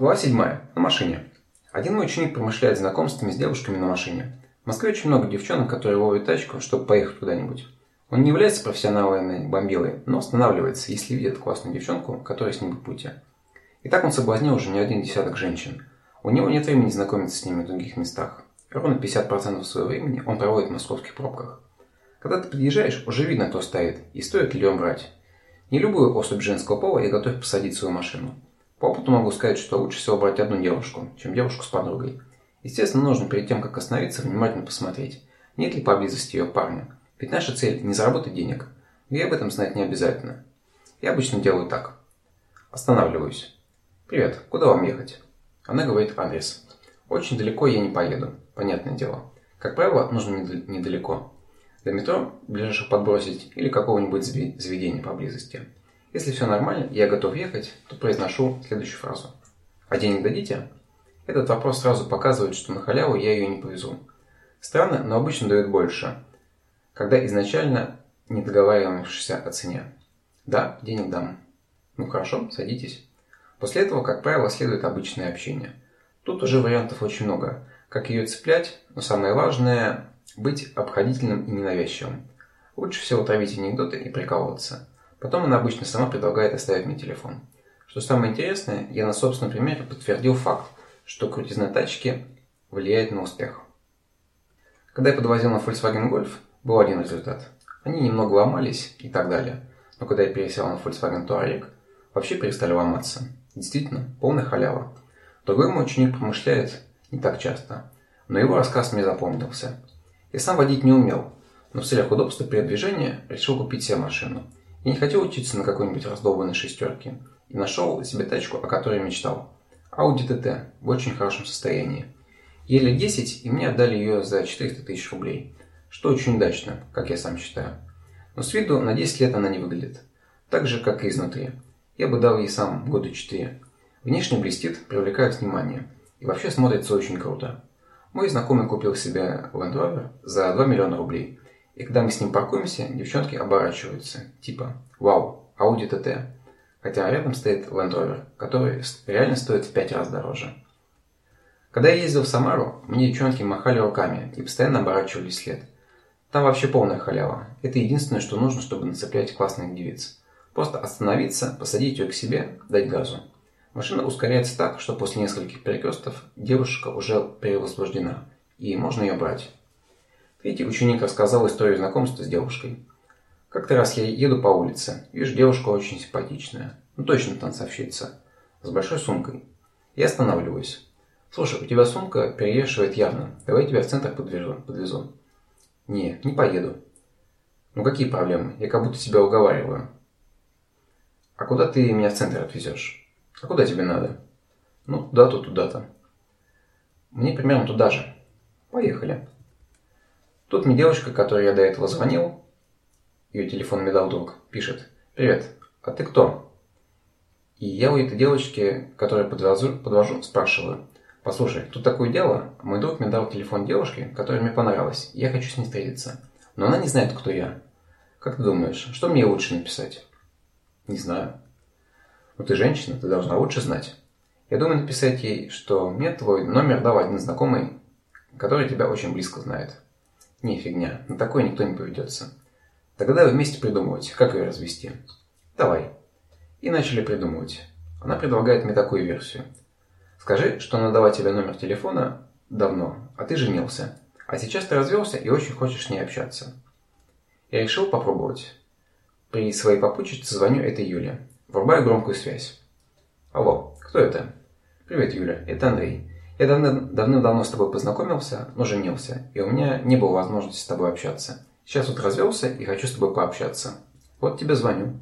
Глава 7. На машине. Один мой ученик промышляет знакомствами с девушками на машине. В Москве очень много девчонок, которые ловят тачку, чтобы поехать куда-нибудь. Он не является профессиональной бомбилой, но останавливается, если видит классную девчонку, которая с ним в пути. И так он соблазнил уже не один десяток женщин. У него нет времени знакомиться с ними в других местах. Ровно 50% своего времени он проводит в московских пробках. Когда ты подъезжаешь, уже видно, кто стоит, и стоит ли он брать. Не любую особь женского пола я готов посадить в свою машину. По опыту могу сказать, что лучше всего брать одну девушку, чем девушку с подругой. Естественно, нужно перед тем, как остановиться, внимательно посмотреть, нет ли поблизости ее парня. Ведь наша цель не заработать денег. И об этом знать не обязательно. Я обычно делаю так. Останавливаюсь. «Привет, куда вам ехать?» Она говорит адрес. Очень далеко я не поеду, понятное дело. Как правило, нужно недалеко. До метро ближайших подбросить или какого-нибудь заведения поблизости. Если все нормально, я готов ехать, то произношу следующую фразу. А денег дадите? Этот вопрос сразу показывает, что на халяву я ее не повезу. Странно, но обычно дают больше, когда изначально не договариваешься о цене. Да, денег дам. Ну хорошо, садитесь. После этого, как правило, следует обычное общение. Тут уже вариантов очень много. Как ее цеплять, но самое важное быть обходительным и ненавязчивым. Лучше всего травить анекдоты и прикалываться. Потом она обычно сама предлагает оставить мне телефон. Что самое интересное, я на собственном примере подтвердил факт, что крутизна тачки влияет на успех. Когда я подвозил на Volkswagen Golf, был один результат. Они немного ломались и так далее. Но когда я пересел на Volkswagen Touareg, вообще перестали ломаться. Действительно, полная халява. Другой мой ученик промышляет не так часто, но его рассказ мне запомнился. Я сам водить не умел, но в целях удобства передвижения решил купить себе машину. Я не хотел учиться на какой-нибудь раздолбанной шестерке и нашел себе тачку, о которой мечтал. Audi TT в очень хорошем состоянии. Еле 10, и мне отдали ее за 400 тысяч рублей, что очень удачно, как я сам считаю. Но с виду на 10 лет она не выглядит. Так же, как и изнутри. Я бы дал ей сам года 4. Внешне блестит, привлекает внимание. И вообще смотрится очень круто. Мой знакомый купил себе Land Rover за 2 миллиона рублей. И когда мы с ним паркуемся, девчонки оборачиваются. Типа, вау, Audi TT. Хотя рядом стоит Land Rover, который реально стоит в 5 раз дороже. Когда я ездил в Самару, мне девчонки махали руками и постоянно оборачивались след. Там вообще полная халява. Это единственное, что нужно, чтобы нацеплять классных девиц. Просто остановиться, посадить ее к себе, дать газу. Машина ускоряется так, что после нескольких перекрестков девушка уже перевозбуждена, и можно ее брать. Третий ученик рассказал историю знакомства с девушкой. Как-то раз я еду по улице, вижу девушка очень симпатичная, ну точно танцовщица, с большой сумкой. Я останавливаюсь. Слушай, у тебя сумка перевешивает явно, давай я тебя в центр подвезу. подвезу. Не, не поеду. Ну какие проблемы? Я как будто себя уговариваю. А куда ты меня в центр отвезешь? А куда тебе надо? Ну, туда-то, туда-то. Мне примерно туда же. Поехали. Тут мне девушка, которой я до этого звонил, ее телефон мне дал друг, пишет. Привет, а ты кто? И я у этой девочки, которую подвожу, подвожу спрашиваю. Послушай, тут такое дело, мой друг мне дал телефон девушки, которая мне понравилась, я хочу с ней встретиться. Но она не знает, кто я. Как ты думаешь, что мне лучше написать? Не знаю. Но ты женщина, ты должна лучше знать. Я думаю написать ей, что мне твой номер дал один знакомый, который тебя очень близко знает. Не, фигня, на такое никто не поведется. Тогда давай вместе придумывать, как ее развести. Давай. И начали придумывать. Она предлагает мне такую версию. Скажи, что она дала тебе номер телефона давно, а ты женился. А сейчас ты развелся и очень хочешь с ней общаться. Я решил попробовать. При своей попутчице звоню этой Юле. Врубаю громкую связь. Алло, кто это? Привет, Юля, это Андрей. Я давным-давно с тобой познакомился, но женился, и у меня не было возможности с тобой общаться. Сейчас вот развелся и хочу с тобой пообщаться. Вот тебе звоню.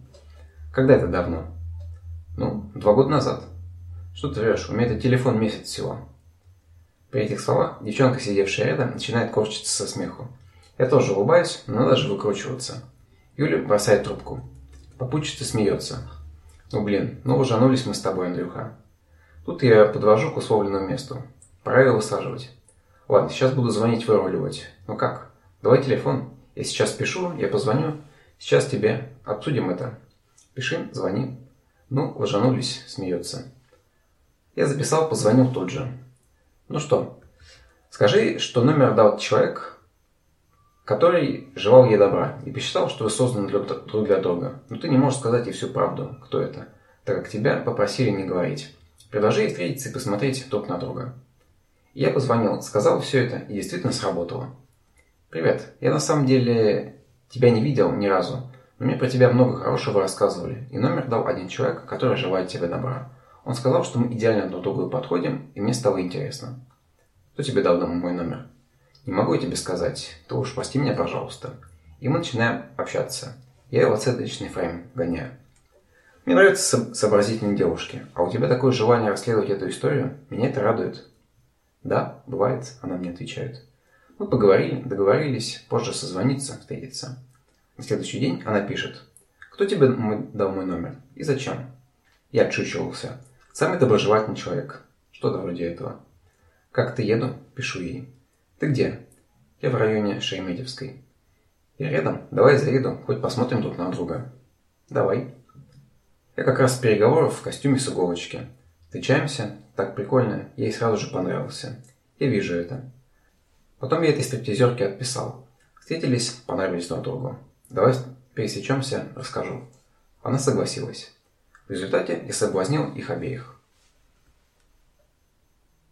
Когда это давно? Ну, два года назад. Что ты врешь? У меня это телефон месяц всего. При этих словах девчонка, сидевшая рядом, начинает корчиться со смеху. Я тоже улыбаюсь, но надо же выкручиваться. Юля бросает трубку. Попутчица смеется. Ну блин, ну ужанулись мы с тобой, Андрюха. Тут я подвожу к условленному месту. Пора его высаживать. Ладно, сейчас буду звонить, выруливать. Ну как? Давай телефон. Я сейчас пишу, я позвоню. Сейчас тебе. Обсудим это. Пиши, звони. Ну, ложанулись, смеется. Я записал, позвонил тут же. Ну что, скажи, что номер дал человек, который желал ей добра и посчитал, что вы созданы друг для друга. Но ты не можешь сказать ей всю правду, кто это, так как тебя попросили не говорить. Предложи встретиться и посмотреть друг на друга. Я позвонил, сказал все это и действительно сработало. Привет, я на самом деле тебя не видел ни разу, но мне про тебя много хорошего рассказывали, и номер дал один человек, который желает тебе добра. Он сказал, что мы идеально друг другу подходим, и мне стало интересно. Кто тебе дал мой номер? Не могу я тебе сказать, то уж прости меня, пожалуйста. И мы начинаем общаться. Я его оценочный фрейм гоняю. Мне нравятся сообразительные девушки, а у тебя такое желание расследовать эту историю, меня это радует. Да, бывает, она мне отвечает. Мы поговорили, договорились, позже созвониться, встретиться. На следующий день она пишет. Кто тебе дал мой номер? И зачем? Я отшучивался. Самый доброжелательный человек. Что-то вроде этого. Как-то еду, пишу ей. Ты где? Я в районе Шереметьевской. Я рядом. Давай заеду, хоть посмотрим друг на друга. Давай. Я как раз с переговоров в костюме с иголочки. Встречаемся, так прикольно, ей сразу же понравился. Я вижу это. Потом я этой стриптизерке отписал. Встретились, понравились друг другу. Давай пересечемся, расскажу. Она согласилась. В результате я соблазнил их обеих.